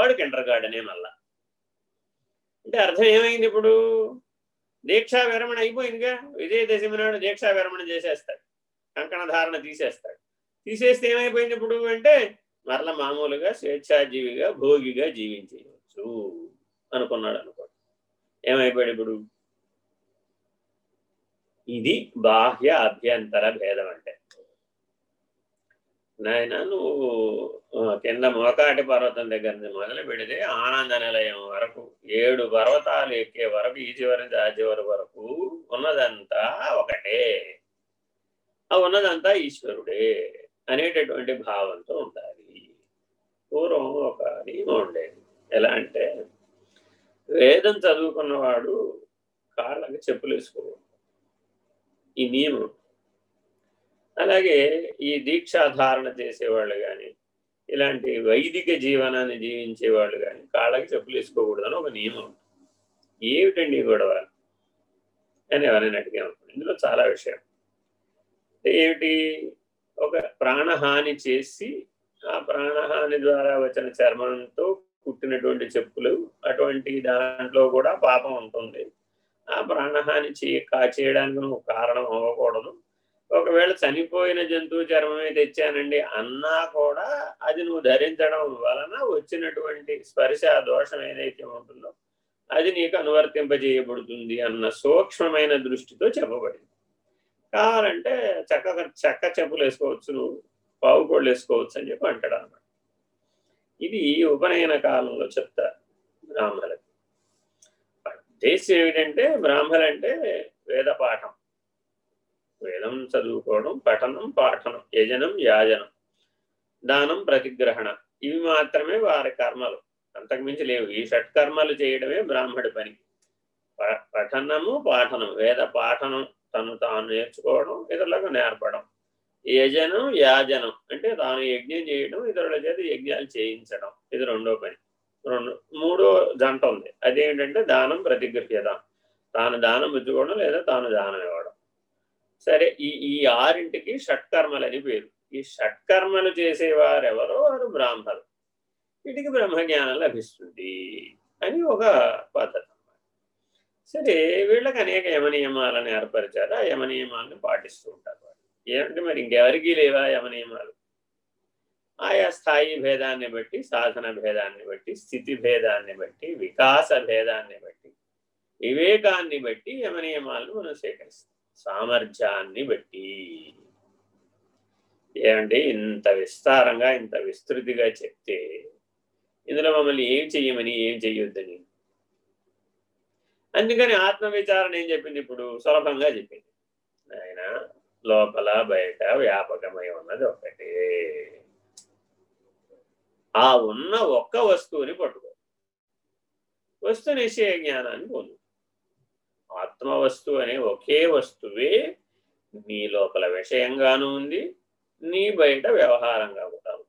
వాడు కిండర్ గార్డెనే మళ్ళా. అంటే అర్థం ఏమైంది ఇప్పుడు? దీక్షా విరమణ అయిపోయిందిగా విజయదశమి నాడు దీక్షా విరమణ చేసేస్తాడు. కంకణ ధారణ తీసేస్తాడు. తీసేస్తే ఏమైపోయింది ఇప్పుడు అంటే మరల మామూలుగా స్వేచ్ఛాజీవిగా భోగిగా జీవించేయవచ్చు అనుకున్నాడు అనుకోండి. ఏమైపోయాడు ఇప్పుడు? ఇది బాహ్య అభ్యంతర భేదం అంటే నాయన నువ్వు కింద మోకాటి పర్వతం దగ్గర నుంచి మొదలు పెడితే ఆనంద నిలయం వరకు ఏడు పర్వతాలు ఎక్కే వరకు ఈ చివరి ఆ చివరి వరకు ఉన్నదంతా ఒకటే. ఆ ఉన్నదంతా ఈశ్వరుడే అనేటటువంటి భావంతో ఉండాలి. పూర్వం ఒక నియమం ఉండేది. ఎలా అంటే వేదం చదువుకున్నవాడు కాళ్ళకి చెప్పులు వేసుకోకూడదు ఈ నియమం అలాగే ఈ దీక్షాధారణ చేసేవాళ్ళు కానీ ఇలాంటి వైదిక జీవనాన్ని జీవించే వాళ్ళు కానీ కాళ్ళకి చెప్పులు వేసుకోకూడదని ఒక నియమం ఏమిటండి గొడవ? అని ఎవరైనా అడిగాము ఇందులో చాలా విషయం ఏమిటి? ఒక ప్రాణహాని చేసి ఆ ప్రాణహాని ద్వారా వచ్చిన చర్మంతో పుట్టినటువంటి చెప్పులు అటువంటి దాంట్లో కూడా పాపం ఉంటుంది. ఆ ప్రాణహాని చే చేయడానికి నువ్వు కారణం అవ్వకూడదు. ఒకవేళ చనిపోయిన జంతువు చర్మమే తెచ్చానండి అన్నా కూడా అది నువ్వు ధరించడం వలన వచ్చినటువంటి స్పర్శ దోషం ఏదైతే ఉంటుందో అది నీకు అనువర్తింపజేయబడుతుంది అన్న సూక్ష్మమైన దృష్టితో చెప్పబడింది. కావాలంటే చక్క చెక్క చెప్పులు వేసుకోవచ్చు నువ్వు పావుకోళ్ళు వేసుకోవచ్చు అని చెప్పి అంటాడు అనమాట ఇది ఉపనయన కాలంలో చెప్తారు బ్రాహ్మణులకి. ఉద్దేశం ఏమిటంటే బ్రాహ్మణులంటే వేద పాఠం. వేదం చదువుకోవడం పఠనం పాఠనం యజనం యాజనం దానం ప్రతిగ్రహణ. ఇవి మాత్రమే వారి కర్మలు. అంతకుమించి లేవు. ఈ షట్కర్మలు చేయడమే బ్రాహ్మడి పని. పఠనము పాఠనం. వేద పాఠనం తను తాను నేర్చుకోవడం ఇతరులకు నేర్పడం. యజనం యాజనం. అంటే తాను యజ్ఞం చేయడం ఇతరుల చేత యజ్ఞాలు చేయించడం. ఇది రెండో పని. రెండు మూడో జంట ఉంది. అదేంటంటే దానం ప్రతిగ్రహ్యత తాను దానం ఇచ్చుకోవడం లేదా తాను దానం ఇవ్వడం. సరే ఈ ఈ ఆరింటికి షట్కర్మలు అని పేరు. ఈ షట్కర్మలు చేసేవారు ఎవరో వారు బ్రాహ్మణులు వీటికి బ్రహ్మజ్ఞానం లభిస్తుంది అని ఒక పద్ధతి సరే వీళ్ళకి అనేక యమనియమాలను ఏర్పరిచారు. ఆ యమనియమాలను పాటిస్తూ ఉంటారు ఏమంటే మరి ఇంకెవరికి లేవా యమనియమాలు ఆయా స్థాయి భేదాన్ని బట్టి సాధన భేదాన్ని బట్టి స్థితి భేదాన్ని బట్టి వికాస భేదాన్ని బట్టి వివేకాన్ని బట్టి యమనియమాలను మనం సేకరిస్తాం సామర్థ్యాన్ని బట్టి. ఏమంటే ఇంత విస్తారంగా ఇంత విస్తృతిగా చెప్తే ఇందులో మమ్మల్ని ఏం చెయ్యమని ఏం చెయ్యొద్దని? అందుకని ఆత్మవిచారణ ఏం చెప్పింది ఇప్పుడు? సులభంగా చెప్పింది. ఆయన లోపల బయట వ్యాపకమై ఉన్నది ఒకటే ఆ ఉన్న ఒక్క వస్తువుని పట్టుకో. వస్తు నిశ్చయ జ్ఞానాన్ని పొందు. ఆత్మ వస్తువు అనే ఒకే వస్తువే నీ లోపల విషయంగాను ఉంది నీ బయట వ్యవహారంగా కూడా ఉంది.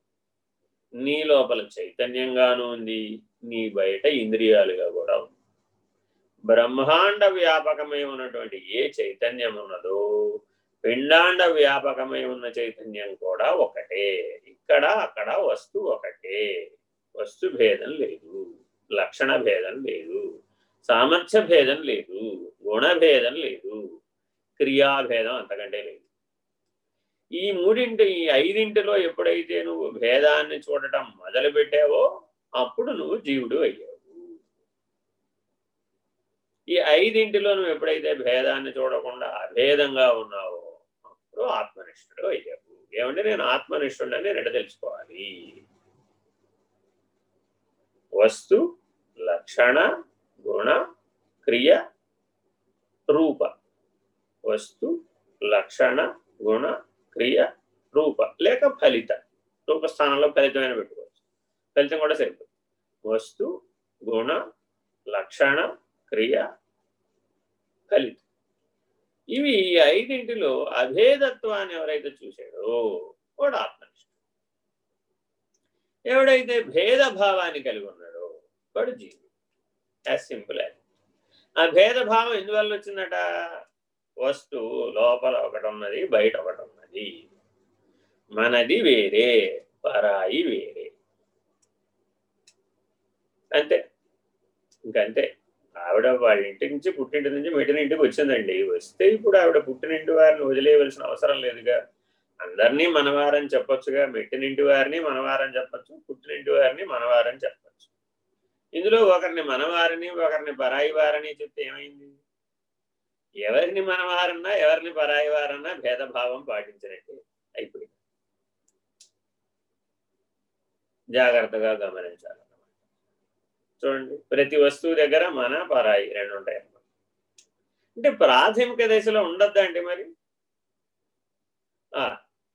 నీ లోపల చైతన్యంగాను ఉంది నీ బయట ఇంద్రియాలుగా కూడా ఉంది. బ్రహ్మాండ వ్యాపకమై ఉన్నటువంటి ఏ చైతన్యం ఉన్నదో పిండాండ వ్యాపకమై ఉన్న చైతన్యం కూడా ఒకటే. ఇక్కడ అక్కడ వస్తు ఒకటే. వస్తు భేదం లేదు లక్షణ భేదం లేదు. సామర్థ్య భేదం లేదు గుణభేదం లేదు క్రియాభేదం అంతకంటే లేదు. ఈ మూడింటి ఈ ఐదింటిలో ఎప్పుడైతే నువ్వు భేదాన్ని చూడటం మొదలు పెట్టావో అప్పుడు నువ్వు జీవుడు అయ్యావు. ఈ ఐదింటిలో నువ్వు ఎప్పుడైతే భేదాన్ని చూడకుండా అభేదంగా ఉన్నావో అప్పుడు ఆత్మనిష్ఠుడు అయ్యావు. ఏమంటే నేను ఆత్మనిష్ఠుడని నేను తెలుసుకోవాలి? వస్తు లక్షణ గుణ క్రియ రూప. వస్తు లక్షణ గుణ క్రియ రూప. లేక ఫలిత. రూపస్థానంలో ఫలితమైన పెట్టుకోవచ్చు. ఫలితం కూడా సరిపోతుంది వస్తు గుణ లక్షణ క్రియ ఫలితం. ఇవి ఐదింటిలో అభేదత్వాన్ని ఎవరైతే చూశాడో వాడు ఆత్మనిష్ఠుడు ఎవడైతే భేదభావాన్ని కలిగి ఉన్నాడో వాడు జీవి యాజ్ సింపుల్ యాజ్ ఆ భేదభావం ఎందువల్ల వచ్చిందట? వస్తువు లోపల ఒకటి ఉన్నది బయట ఒకటి ఉన్నది. మనది వేరే పరాయి వేరే. అంతే. ఇంకంతే. ఆవిడ వాళ్ళ ఇంటి నుంచి పుట్టింటి నుంచి మెట్టినింటికి వచ్చిందండి. వస్తే ఇప్పుడు ఆవిడ పుట్టినింటి వారిని వదిలేయవలసిన అవసరం లేదుగా. అందరినీ మనవారని చెప్పొచ్చుగా. మెట్టినింటి వారిని మనవారని చెప్పచ్చు. పుట్టినింటి వారిని మనవారని చెప్పచ్చు. ఇందులో ఒకరిని మనవారిని ఒకరిని పరాయి వారని చెప్తే ఏమైంది? ఎవరిని మనవారన్నా ఎవరిని పరాయి వారన్నా భేదభావం పాటించినట్టే అయిపోయింది. జాగ్రత్తగా గమనించాలి. చూడండి ప్రతి వస్తువు దగ్గర మన పరాయి రెండు ఉంటాయి అంటే ప్రాథమిక దశలో ఉండద్దండి మరి?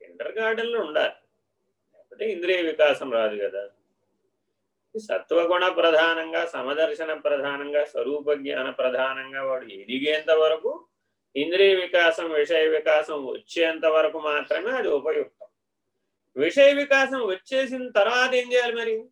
ఇంటర్ గార్డెన్లో ఉండాలి. లేకపోతే ఇంద్రియ వికాసం రాదు కదా. సత్వగుణ ప్రధానంగా సమదర్శన ప్రధానంగా స్వరూప జ్ఞాన ప్రధానంగా వాడు ఎదిగేంత వరకు ఇంద్రియ వికాసం విషయ వికాసం వచ్చేంత వరకు మాత్రమే అది ఉపయుక్తం. విషయ వికాసం వచ్చేసిన తర్వాత ఏం చేయాలి మరి?